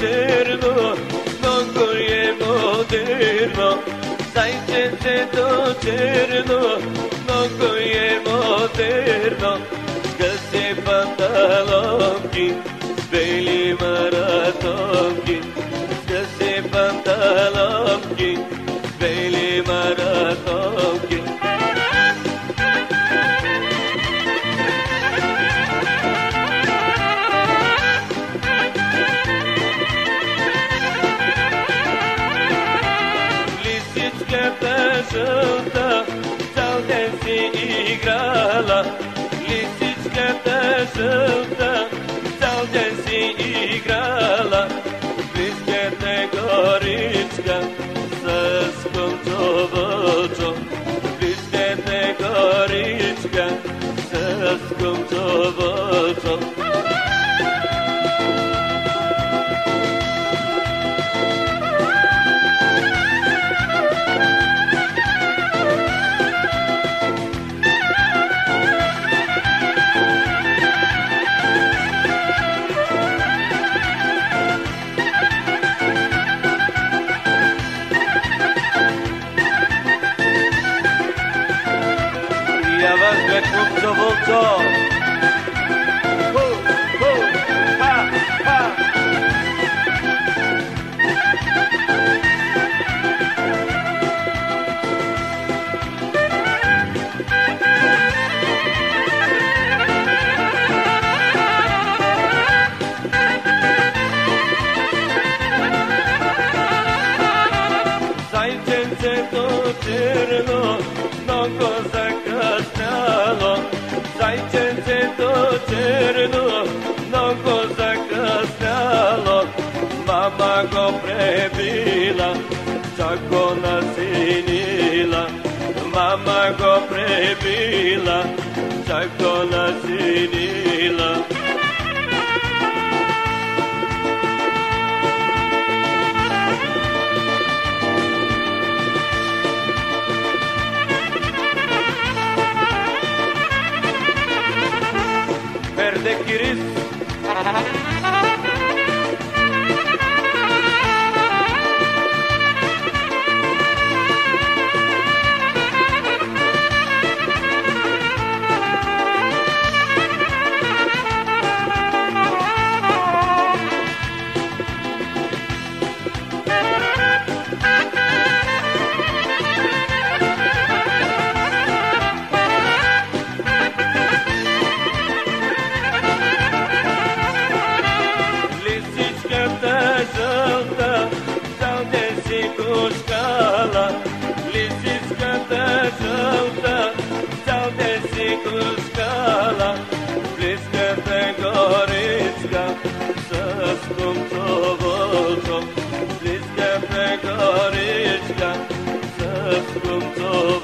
černo, mnogo je moderno. Zajčence to černo, mnogo je moderno. Kad se pantalonki, beli maratonki, kad se pantalonki, beli maratonki. Igrala. Volto, volto. Zajdzie do czerno, no kozaka. To černo, mnogo zakasnalo. Mama go prebila, čak ona sinila. Mama go prebila, čak ona Verde kiris sala Lisička ta žalta Zavde si kruskala Bliska te goricka Sa skumčo volčo Bliska te goricka Sa skumčo volčo